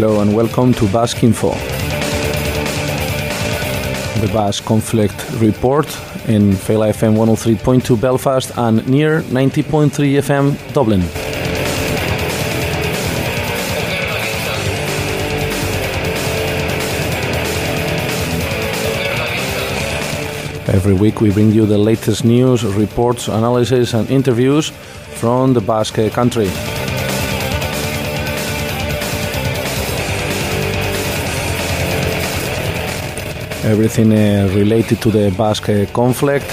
Hello and welcome to Basque Info. The Basque Conflict Report in Féile FM 103.2 Belfast and near 90.3 FM Dublin. Every week we bring you the latest news, reports, analysis and interviews from the Basque country. Everything uh, related to the Basque conflict.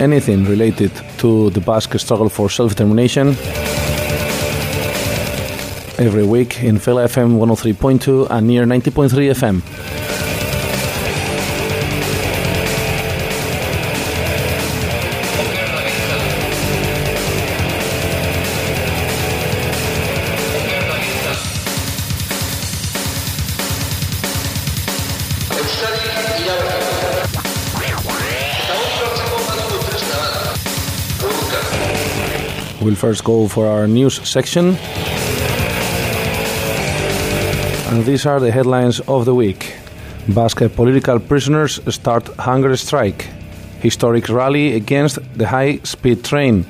Anything related to the Basque struggle for self-determination. Every week in Féile FM 103.2 and near 90.3 FM. We'll first go for our news section. And these are the headlines of the week. Basque political prisoners start hunger strike. Historic rally against the high speed train.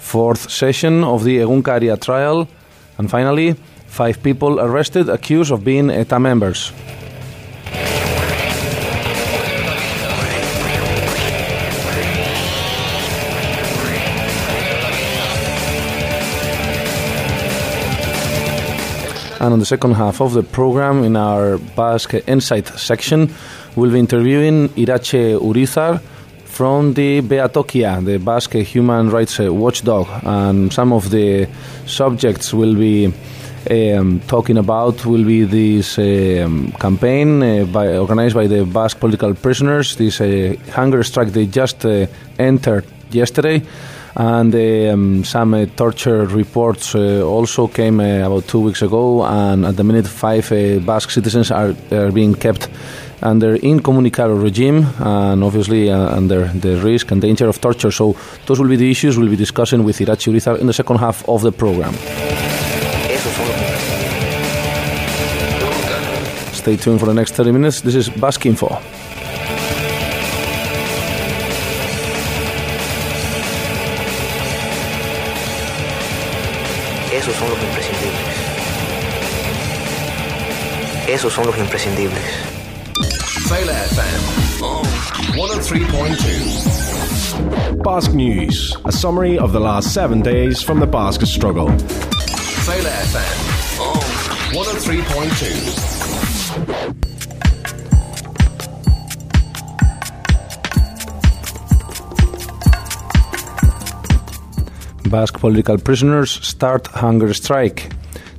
Fourth session of the Egunkaria trial. And finally, five people arrested accused of being ETA members. And on the second half of the program, in our Basque Insight section, we'll be interviewing Iratxe Urizar from the Behatokia, the Basque Human Rights Watchdog. And some of the subjects we'll be um, talking about will be this um, campaign uh, by, organized by the Basque political prisoners, this uh, hunger strike they just uh, entered yesterday and um, some uh, torture reports uh, also came uh, about two weeks ago. And at the minute, five Basque citizens are, are being kept under incommunicado regime and obviously uh, under the risk and danger of torture. So those will be the issues we'll be discussing with Iratxe Urizar in the second half of the program. Stay tuned for the next 30 minutes. This is Basque Info. Esos son los imprescindibles. Esos son los imprescindibles. Féile FM 103.2. Basque News, a summary of the last seven days from the Basque struggle. Féile FM 103.2. Basque political prisoners start hunger strike.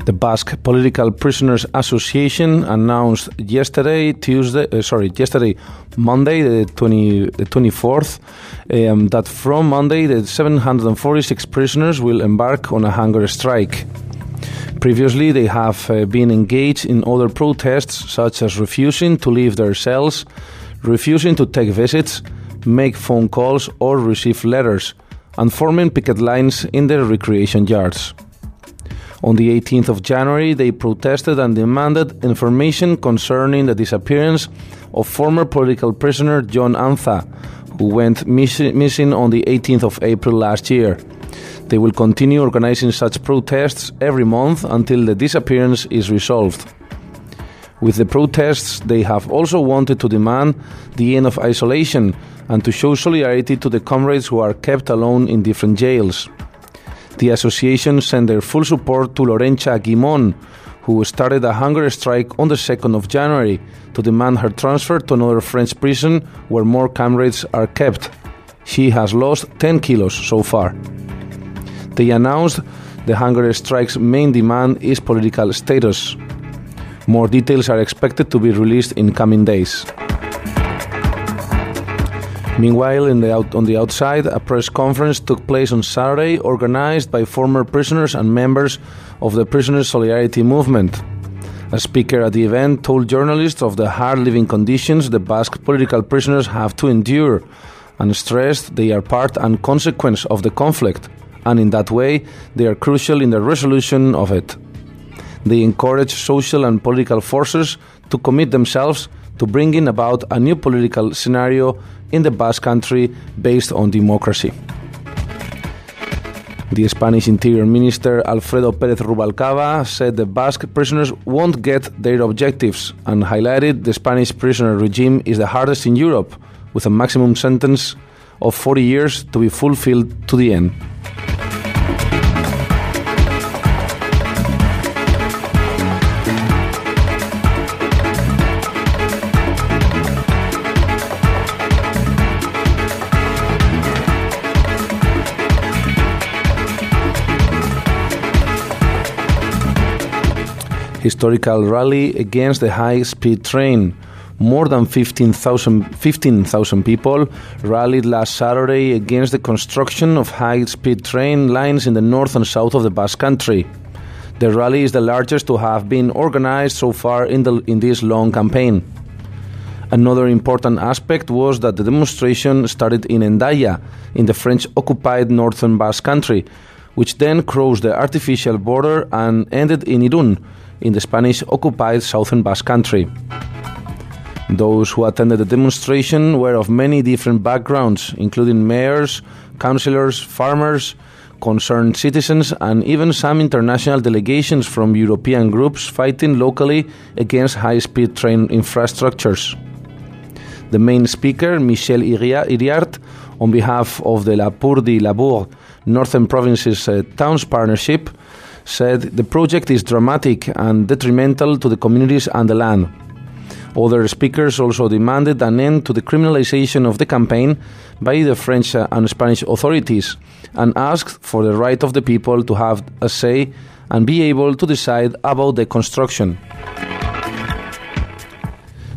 The Basque Political Prisoners Association announced yesterday, Tuesday, uh, sorry, yesterday, Monday, the 20, the 24th, um, that from Monday, the 746 prisoners will embark on a hunger strike. Previously, they have uh, been engaged in other protests, such as refusing to leave their cells, refusing to take visits, make phone calls, or receive letters and forming picket lines in their recreation yards. On the 18th of January, they protested and demanded information concerning the disappearance of former political prisoner Jon Anza, who went miss- missing on the 18th of April last year. They will continue organizing such protests every month until the disappearance is resolved. With the protests, they have also wanted to demand the end of isolation and to show solidarity to the comrades who are kept alone in different jails. The association sent their full support to Lorentxa Guimon, who started a hunger strike on the 2nd of January to demand her transfer to another French prison where more comrades are kept. She has lost 10 kilos so far. They announced the hunger strike's main demand is political status. More details are expected to be released in coming days. Meanwhile, the out, on the outside, a press conference took place on Saturday, organized by former prisoners and members of the Prisoners' Solidarity Movement. A speaker at the event told journalists of the hard living conditions the Basque political prisoners have to endure and stressed they are part and consequence of the conflict, and in that way, they are crucial in the resolution of it. They encourage social and political forces to commit themselves to bringing about a new political scenario in the Basque country based on democracy. The Spanish Interior Minister Alfredo Pérez Rubalcaba said the Basque prisoners won't get their objectives and highlighted the Spanish prisoner regime is the hardest in Europe, with a maximum sentence of 40 years to be fulfilled to the end. Historical rally against the high speed train. More than 15,000 15, people rallied last Saturday against the construction of high speed train lines in the north and south of the Basque Country. The rally is the largest to have been organized so far in, the, in this long campaign. Another important aspect was that the demonstration started in Hendaya, in the French occupied northern Basque Country, which then crossed the artificial border and ended in Irun, in the Spanish occupied southern Basque Country. Those who attended the demonstration were of many different backgrounds, including mayors, councillors, farmers, concerned citizens, and even some international delegations from European groups fighting locally against high speed train infrastructures. The main speaker, Michel Iriart, on behalf of the La Purdi Labour Northern Provinces uh, Towns Partnership, said the project is dramatic and detrimental to the communities and the land. Other speakers also demanded an end to the criminalization of the campaign by the French and Spanish authorities and asked for the right of the people to have a say and be able to decide about the construction.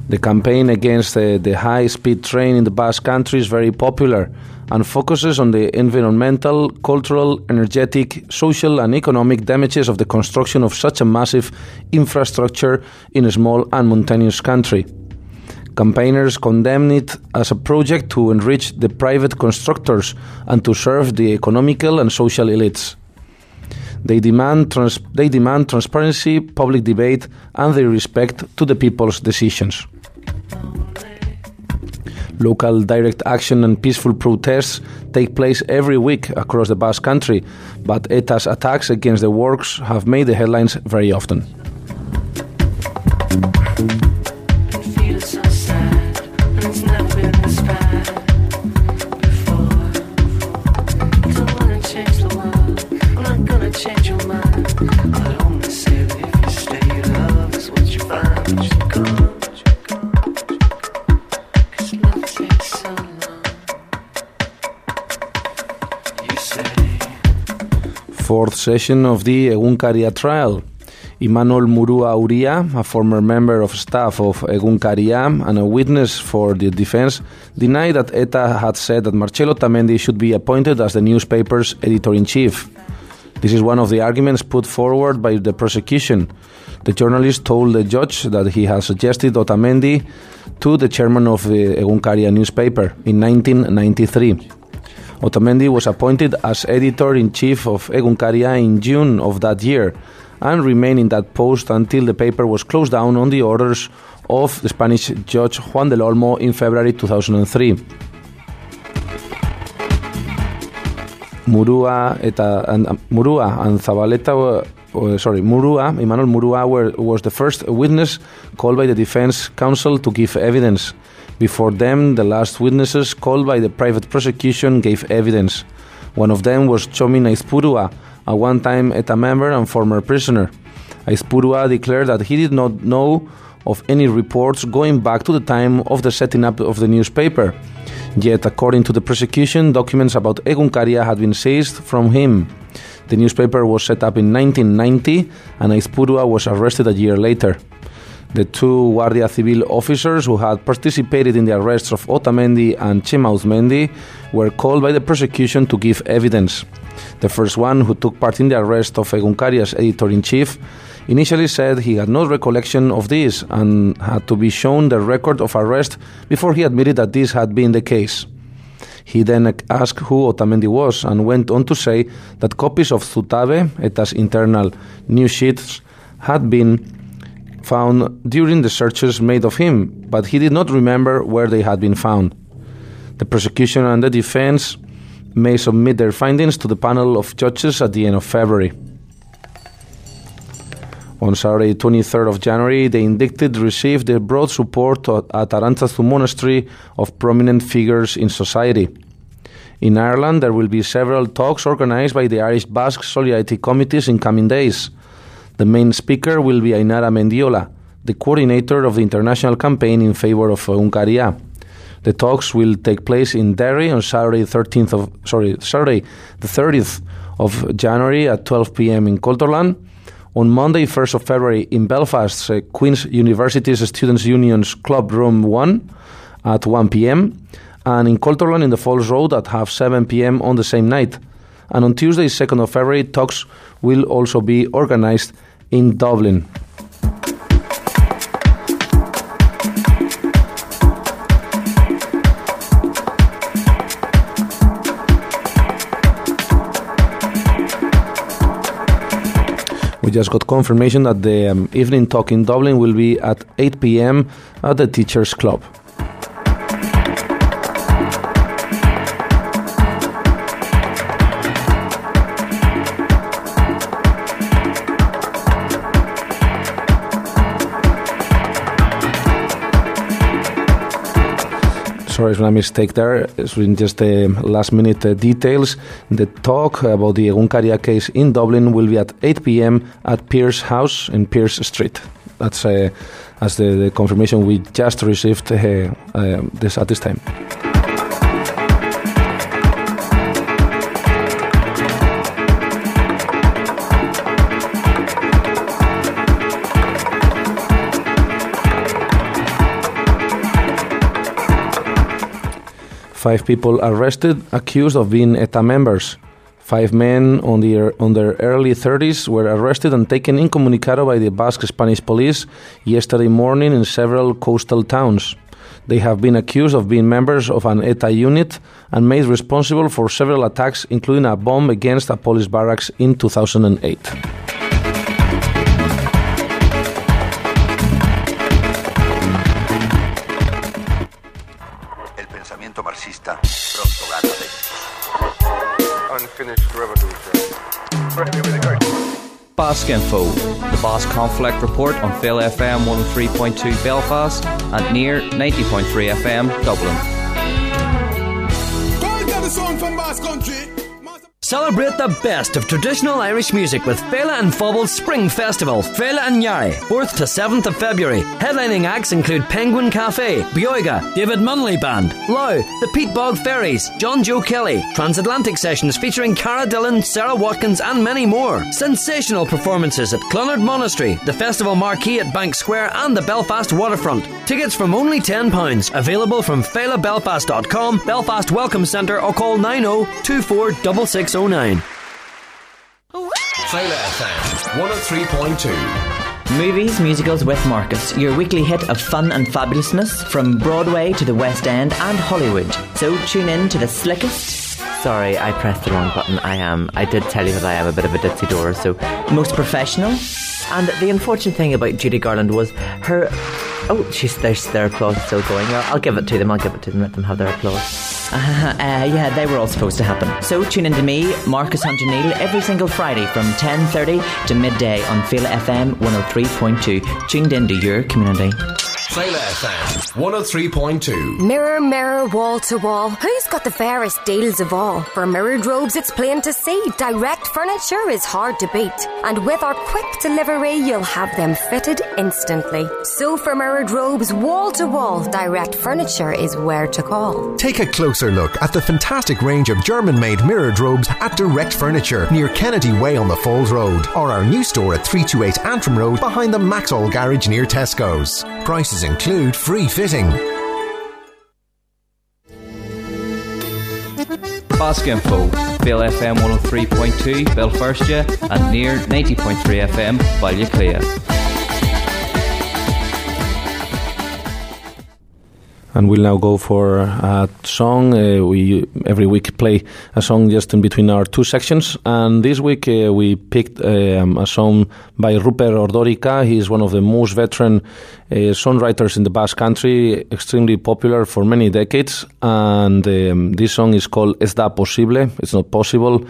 The campaign against the, the high speed train in the Basque Country is very popular and focuses on the environmental, cultural, energetic, social, and economic damages of the construction of such a massive infrastructure in a small and mountainous country. Campaigners condemn it as a project to enrich the private constructors and to serve the economical and social elites. They demand, trans- they demand transparency, public debate, and their respect to the people's decisions. Local direct action and peaceful protests take place every week across the Basque country, but ETA's attacks against the works have made the headlines very often. Session of the Egunkaria trial. Imanol Murua Uria, a former member of staff of Egunkaria and a witness for the defense, denied that ETA had said that Martxelo Otamendi should be appointed as the newspaper's editor-in-chief. This is one of the arguments put forward by the prosecution. The journalist told the judge that he had suggested Otamendi to the chairman of the Egunkaria newspaper in 1993. Otamendi was appointed as editor in chief of Egunkaria in June of that year and remained in that post until the paper was closed down on the orders of the Spanish judge Juan del Olmo in February 2003. Murua eta and, Murua and Zabaleta were, uh, sorry, Murua, Imanol Murua were, was the first witness called by the defense counsel to give evidence. Before them, the last witnesses called by the private prosecution gave evidence. One of them was Txomin Aizpurua, a one time ETA member and former prisoner. Aizpurua declared that he did not know of any reports going back to the time of the setting up of the newspaper. Yet, according to the prosecution, documents about Egunkaria had been seized from him. The newspaper was set up in 1990 and Aizpurua was arrested a year later. The two Guardia Civil officers who had participated in the arrests of Otamendi and Txema Auzmendi were called by the prosecution to give evidence. The first one, who took part in the arrest of Egunkaria's editor in chief, initially said he had no recollection of this and had to be shown the record of arrest before he admitted that this had been the case. He then asked who Otamendi was and went on to say that copies of Zutabe, ETA's internal news sheets, had been found during the searches made of him, but he did not remember where they had been found. The prosecution and the defense may submit their findings to the panel of judges at the end of February. On Saturday, 23rd of January, the indicted received the broad support at Arantzazu Monastery of prominent figures in society. In Ireland, there will be several talks organized by the Irish Basque Solidarity Committees in coming days. The main speaker will be Ainara Mendiola, the coordinator of the international campaign in favor of uh, Egunkaria. The talks will take place in Derry on Saturday, 13th of sorry, Saturday, the 30th of January at 12 p.m. in Cultúrlann. On Monday, 1st of February, in Belfast, uh, Queen's University's Students' Union's Club Room 1 at 1 p.m. And in Cultúrlann, in the Falls Road at half 7 p.m. on the same night. And on Tuesday, 2nd of February, talks will also be organized in Dublin. We just got confirmation that the um, evening talk in Dublin will be at 8 p.m. at the Teachers Club. Sorry, it's a mistake there. It's just the last minute uh, details. The talk about the Egunkaria case in Dublin will be at 8 p.m. at Pearse House in Pearse Street. That's uh, as the, the, confirmation we just received uh, uh this at this time. Five people arrested, accused of being ETA members. Five men on, the, on their early 30s were arrested and taken incommunicado by the Basque Spanish police yesterday morning in several coastal towns. They have been accused of being members of an ETA unit and made responsible for several attacks, including a bomb against a police barracks in 2008. Unfinished revolution. Basque Info, the Basque Conflict Report on Féile FM 103.2 Belfast and near 90.3 FM Dublin. Celebrate the best of traditional Irish music with Féile an Phobail's Spring Festival, Féile an Earraigh, 4th to 7th of February. Headlining acts include Penguin Cafe, Beoga, David Munley Band, Lau, the Peatbog Faeries, John Joe Kelly, Transatlantic Sessions featuring Cara Dillon, Sara Watkins, and many more. Sensational performances at Clonard Monastery, the Festival Marquee at Bank Square, and the Belfast Waterfront. Tickets from only £10. Available from FéileBelfast.com, Belfast Welcome Centre, or call 90 24 609. Féile FM 103.2. Movies, musicals with Marcus, your weekly hit of fun and fabulousness from Broadway to the West End and Hollywood. So tune in to the slickest. Sorry, I pressed the wrong button. I am. I did tell you that I am a bit of a ditzy door, so. Most professional. And the unfortunate thing about Judy Garland was her. Oh, she's there's their applause still going. I'll, I'll, give it to them. I'll give it to them. Let them have their applause. Uh, uh, yeah, they were all supposed to happen. So tune in to me, Marcus Neal, every single Friday from 10.30 to midday on Féile FM 103.2. Tuned in to your community. Féile FM 103.2. Mirror, mirror, wall to wall. Who's got the fairest deals of all? For mirrored robes, it's plain to see. Direct furniture is hard to beat. And with our quick delivery, you'll have them fitted instantly. So for mirrored robes, wall to wall, direct furniture is where to call. Take a closer look at the fantastic range of German made mirrored robes at Direct Furniture near Kennedy Way on the Falls Road, or our new store at 328 Antrim Road behind the Maxol Garage near Tesco's. Prices include free fitting. Basque Info, Féile FM 103.2 Béal Feirste and near 90.3 FM Baile Átha Cliath. And we'll now go for a song. Uh, we every week play a song just in between our two sections, and this week uh, we picked um, a song by Ruper Ordorika. He is one of the most veteran uh, songwriters in the Basque Country, extremely popular for many decades. And um, this song is called "Es da posible?" It's not possible,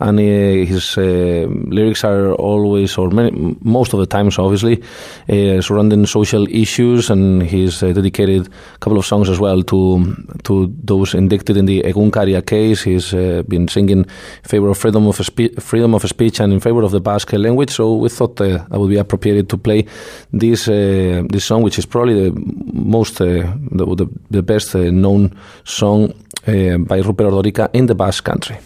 and uh, his uh, lyrics are always, or many, most of the times, obviously, uh, surrounding social issues, and he's dedicated a couple of songs as well to to those indicted in the Egunkaria case. He's uh, been singing in favor of freedom of spe- freedom of speech and in favor of the Basque language. So we thought uh, that would be appropriate to play this uh, this song, which is probably the most uh, the, the, the, best uh, known song uh, by Ruper Ordorika in the Basque country.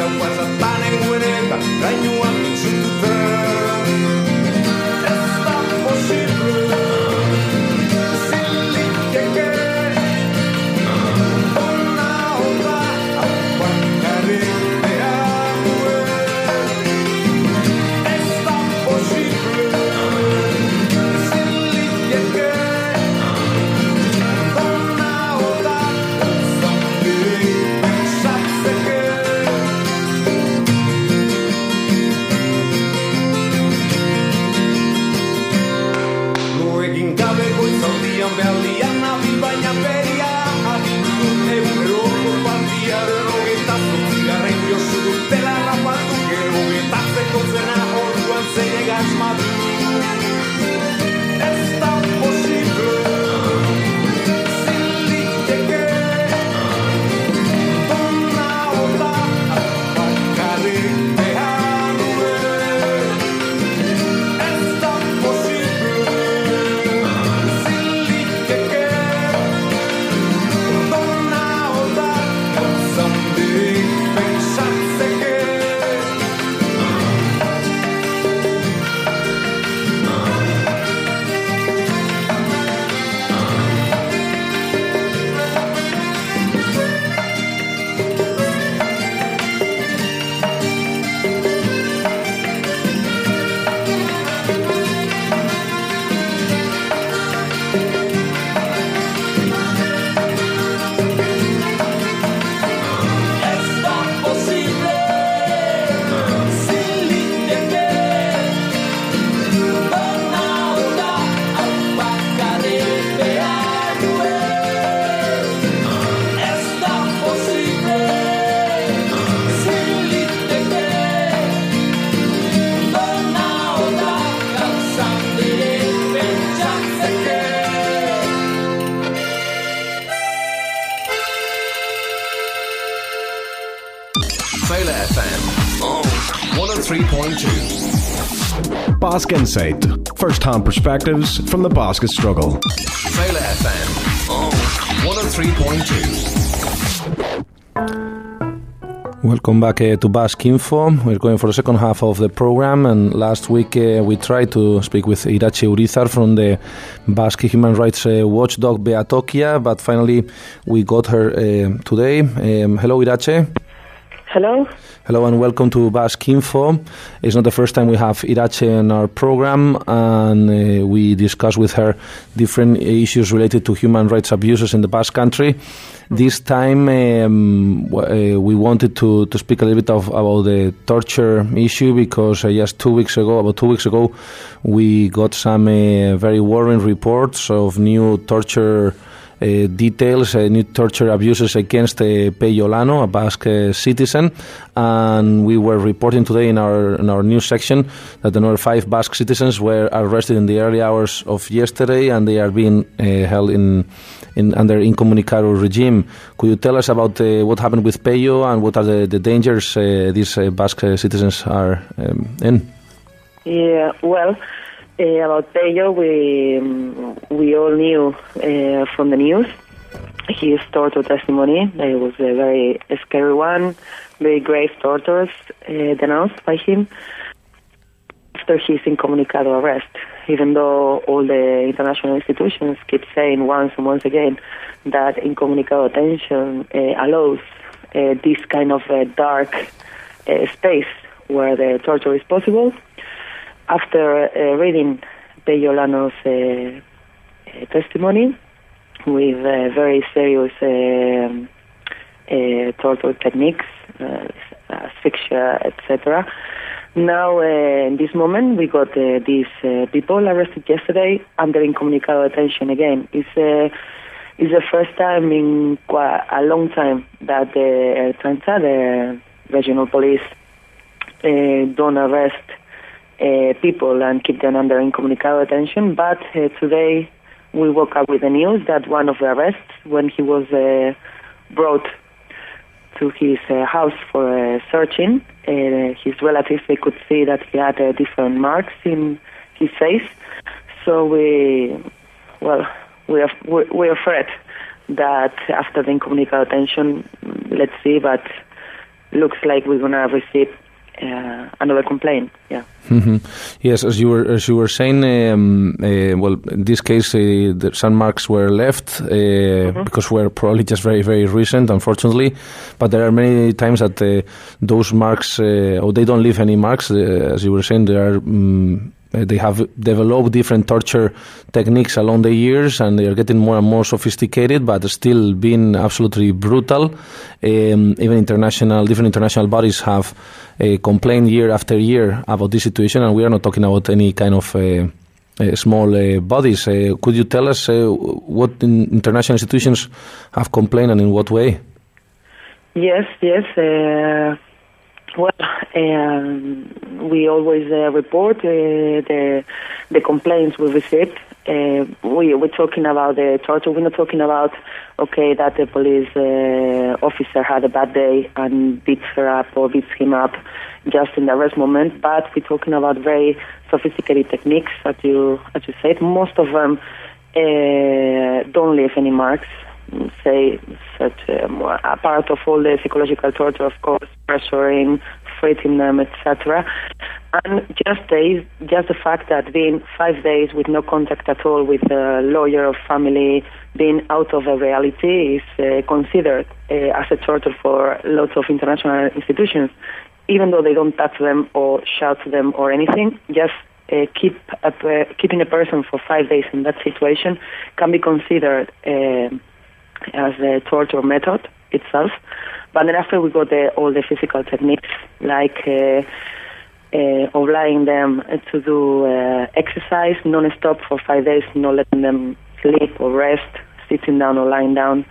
Gau Basque Insight. First hand perspectives from the Basque struggle. Féile FM. Oh, 103.2. Welcome back uh, to Basque Info. We're going for the second half of the program, and last week uh, we tried to speak with Iratxe Urizar from the Basque Human Rights uh, Watchdog Behatokia, but finally we got her uh, today. Um, hello, Iratxe. Hello. Hello and welcome to Basque Info. It's not the first time we have Iratxe in our program, and uh, we discuss with her different issues related to human rights abuses in the Basque country. This time, um, uh, we wanted to, to speak a little bit of, about the torture issue because uh, just two weeks ago, about two weeks ago, we got some uh, very worrying reports of new torture details, uh, new torture abuses against uh, Pello Olano, a Basque citizen, and we were reporting today in our in our news section that another five Basque citizens were arrested in the early hours of yesterday, and they are being held in. In, under incommunicado regime. Could you tell us about what happened with Pello and what are the, the dangers these Basque citizens are um, in? Yeah, well, uh, about Pello, we we all knew uh, from the news his torture testimony. It was a very scary one, very grave tortures uh, denounced by him. after his incommunicado arrest, even though all the international institutions keep saying once and once again that incommunicado detention allows this kind of dark space where the torture is possible. After uh, reading Pello Olano's uh, uh, testimony with uh, very serious um, uh, torture techniques, asphyxia, etc. Now, in this moment, we got these people arrested yesterday under incommunicado detention again. It's, it's the first time in quite a long time that the Ertzaintza, the regional police, don't arrest uh, people and keep them under incommunicado detention. But uh, today we woke up with the news that one of the arrests, when he was uh, brought to his uh, house for uh, searching, uh, his relatives they could see that he had different marks in his face. So we, well, we are we- we're afraid that after the incommunicado detention, let's see, but looks like we're gonna receive uh, another complaint. Yeah. hmm Yes, as you were as you were saying, um, uh, well, in this case, uh, the, some marks were left uh, because we're probably just very very recent, unfortunately. But there are many times that uh, those marks, uh, or they don't leave any marks. Uh, as you were saying, there are. Um, they have developed different torture techniques along the years, and they are getting more and more sophisticated, but still being absolutely brutal. Um, even international, different international bodies have uh, complained year after year about this situation, and we are not talking about any kind of uh, uh, small uh, bodies. Could you tell us what in international institutions have complained and in what way? Yes, yes. Well, um, we always uh, report uh, the the complaints we received. Uh, we we're talking about the torture. We're not talking about okay that the police uh, officer had a bad day and beats her up or beats him up just in the arrest moment. But we're talking about very sophisticated techniques, as you as you said. Most of them uh, don't leave any marks say such um, a part of all the psychological torture, of course, pressuring, threatening them, etc. And just days, just the fact that being five days with no contact at all with a lawyer or family, being out of a reality, is uh, considered uh, as a torture for lots of international institutions, even though they don't touch them or shout them or anything. Just uh, keep a, per- keeping a person for five days in that situation can be considered. Uh, as the torture method itself. But then after we got the, all the physical techniques, like uh, uh, obliging them to do uh, exercise non-stop for five days, not letting them sleep or rest, sitting down or lying down.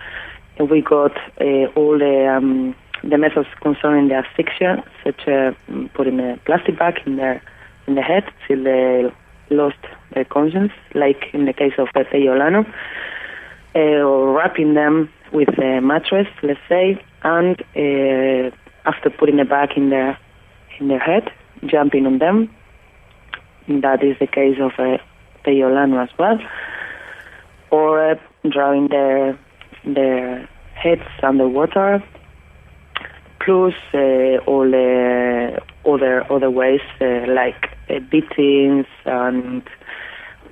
And we got uh, all the um, the methods concerning the asphyxia, such as putting a plastic bag in their in the head till they lost their conscience, like in the case of Pello Olano uh, or wrapping them with a mattress, let's say, and uh, after putting a bag in their in their head, jumping on them. That is the case of uh, Pello Olano as well, or uh, drawing their their heads underwater, plus uh, all the other other ways uh, like uh, beatings and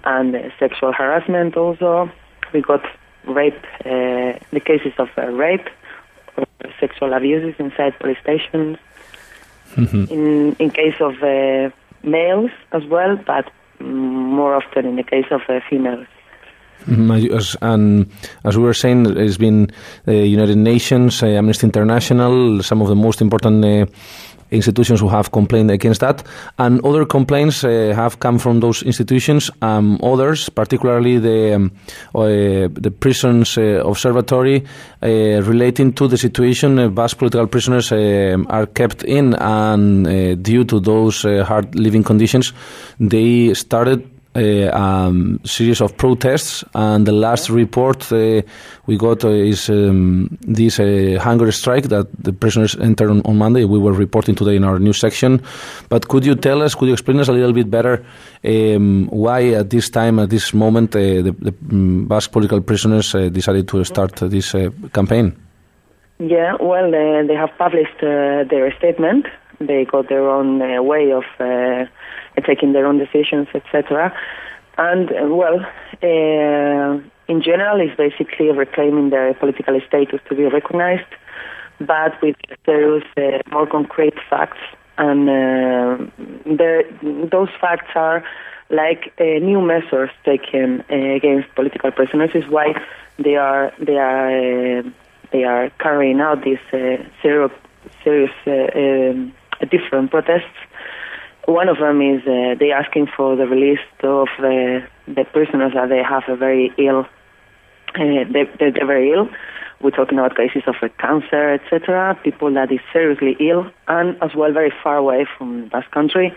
and uh, sexual harassment also. We got rape, uh, the cases of uh, rape or sexual abuses inside police stations. In in case of uh, males as well, but more often in the case of uh, females. Mhm, As, and as we were saying, it's been the United Nations, uh, Amnesty International, some of the most important uh, institutions who have complained against that, and other complaints uh, have come from those institutions. Um, others, particularly the um, uh, the prisons uh, observatory, uh, relating to the situation uh, Basque political prisoners um are kept in, and uh, due to those hard living conditions, they started a um, series of protests, and the last report uh, we got uh, is um, this uh, hunger strike that the prisoners entered on, on Monday. We were reporting today in our news section. But could you tell us, could you explain us a little bit better um, why at this time, at this moment, uh, the, the um, Basque political prisoners uh, decided to start this uh, campaign? Yeah, well, uh, they have published uh, their statement They got their own uh, way of uh, taking their own decisions, etc. And uh, well, uh, in general, it's basically reclaiming their political status to be recognized, but with serious, uh, more concrete facts. And uh, the, those facts are like uh, new measures taken against political prisoners. Is why they are they are they are carrying out these serious serious um, different protests. One of them is uh, they asking for the release of the the prisoners that they have a very ill. Uh, they, they're, very ill. We're talking about cases of uh, cancer, etc. People that is seriously ill and as well very far away from that country.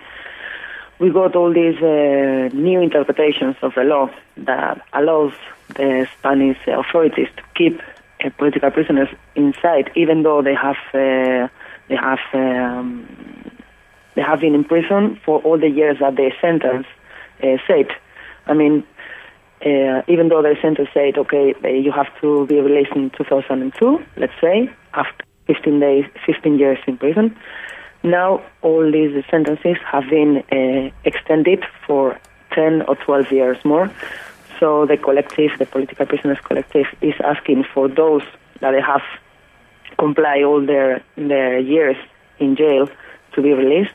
We got all these uh, new interpretations of the law that allows the Spanish authorities to keep uh, political prisoners inside, even though they have uh, they have um, they have been in prison for all the years that their sentence uh, said. I mean, uh, even though their sentence said, okay, you have to be released in 2002, let's say, after 15 days, 15 years in prison. Now all these sentences have been uh, extended for 10 or 12 years more. So the collective, the political prisoners collective, is asking for those that have comply all their their years in jail to be released,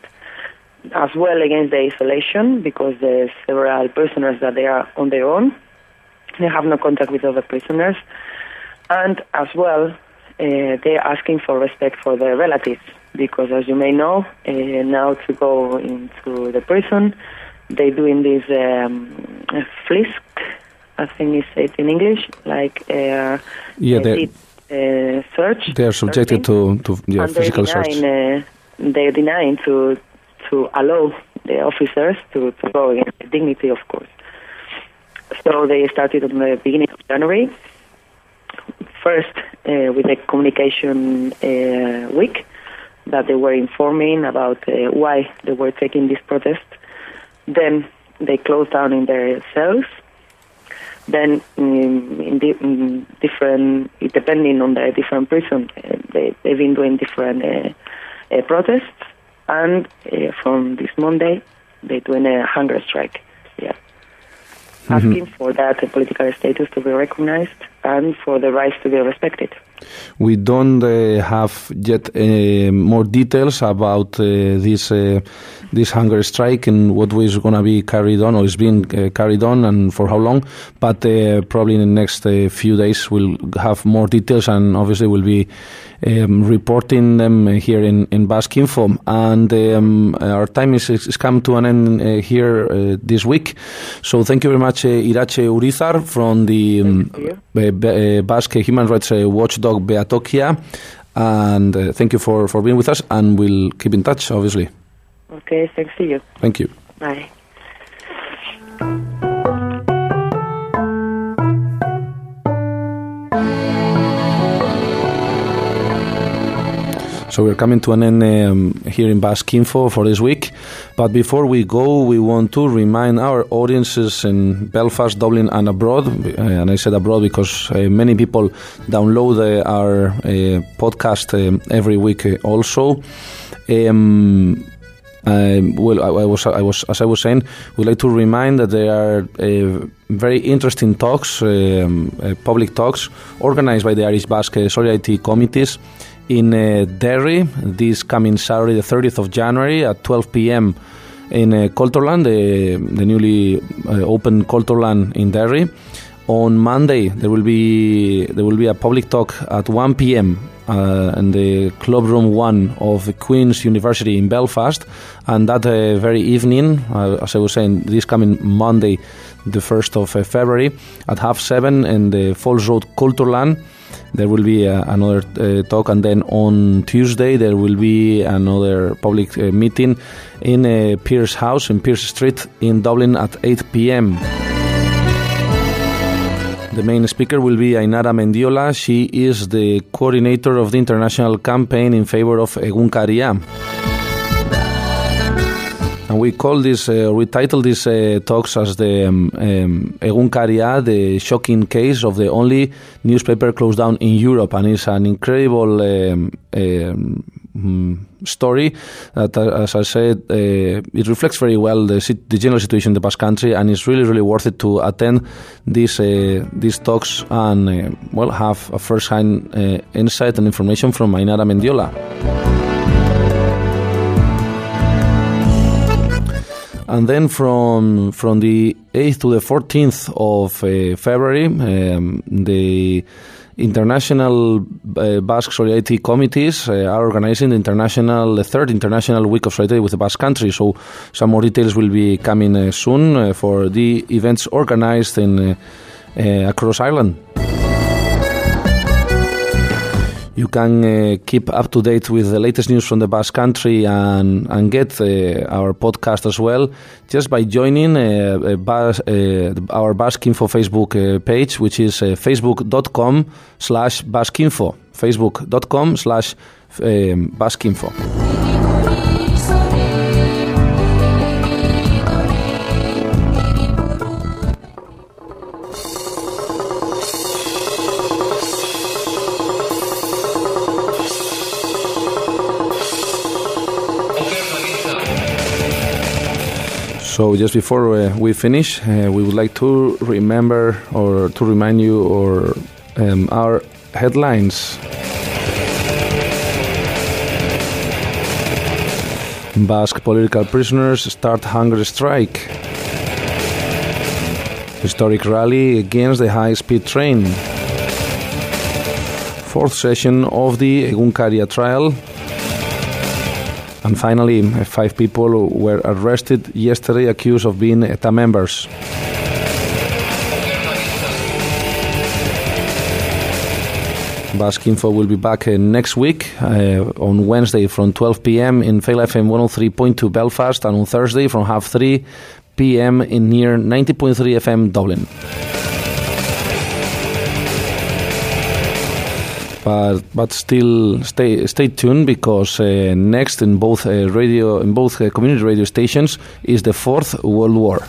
as well against the isolation because there's several prisoners that they are on their own. They have no contact with other prisoners, and as well, uh, they're asking for respect for their relatives because, as you may know, uh, now to go into the prison, they're doing this um, frisk. I think it's said in English, like uh, Yeah, they they did, uh, search. they are subjected to to yeah, physical search. uh, they're denying to to allow the officers to, to go against the dignity, of course. So they started on the beginning of January. First, uh, with a communication uh, week that they were informing about uh, why they were taking this protest. Then they closed down in their cells. Then, um, in, di- in different, depending on the different prison, uh, they, they've been doing different uh, uh, protests. And uh, from this Monday, they're doing a hunger strike. Yeah, asking for that political status to be recognized and for the rights to be respected. We don't uh, have yet uh, more details about uh, this uh, this hunger strike and what is going to be carried on or is being uh, carried on and for how long. But uh, probably in the next uh, few days we'll have more details and obviously we'll be um, reporting them here in, in Basque Info. And um, our time is, is come to an end uh, here uh, this week. So thank you very much, uh, Iratxe Urizar from the um, uh, uh, Basque Human Rights uh, Watchdog Behatokia. And uh, thank you for, for being with us, and we'll keep in touch, obviously. Okay, thanks to you. Thank you. Bye. So we're coming to an end um, here in Basque Info for this week. But before we go, we want to remind our audiences in Belfast, Dublin, and abroad. Uh, and I said abroad because uh, many people download uh, our uh, podcast um, every week also. Um, um, well, I, I was, I was, as I was saying, we'd like to remind that there are uh, very interesting talks, um, uh, public talks, organized by the Irish Basque Solidarity Committees in uh, Derry this coming Saturday, the 30th of January at 12 p.m. in uh, the, the newly uh, open Cultúrlann in Derry. On Monday, there will be there will be a public talk at 1 p.m. Uh, in the club room one of the Queen's University in Belfast, and that uh, very evening, uh, as I was saying, this coming Monday, the first of uh, February, at half seven in the Falls Road Cultúrlann, there will be uh, another uh, talk, and then on Tuesday there will be another public uh, meeting in uh, Pearse House in Pearse Street in Dublin at 8 p.m. The main speaker will be Ainara Mendiola. She is the coordinator of the international campaign in favor of Egunkaria. And we call this, uh, we title these uh, talks as the um, um, Egunkaria, the shocking case of the only newspaper closed down in Europe. And it's an incredible um, um, um, story that, uh, as I said, uh, it reflects very well the, the general situation in the Basque Country, and it's really, really worth it to attend these uh, these talks and well have a first-hand uh, insight and information from Ainara Mendiola. And then from from the 8th to the 14th of uh, February, um, the international uh, Basque Solidarity committees uh, are organizing the international, the third international week of solidarity with the Basque Country. So some more details will be coming uh, soon uh, for the events organized in uh, across Ireland. You can uh, keep up to date with the latest news from the Basque Country and, and get uh, our podcast as well just by joining uh, Bas- our Basque Info Facebook page, which is facebook.com slash Basque Info. Facebook.com slash um, Basque Info. So just before uh, we finish, uh, we would like to remember or to remind you or um, our headlines. Basque political prisoners start hunger strike. Historic rally against the high-speed train. Fourth session of the Egunkaria trial. And finally, five people were arrested yesterday accused of being ETA members. Basque Info will be back uh, next week uh, on Wednesday from 12 p.m. in Féile FM 103.2 Belfast and on Thursday from half 3 p.m. in near 90.3 FM Dublin. But but still stay stay tuned because uh, next in both uh, radio in both uh, community radio stations is the fourth World War.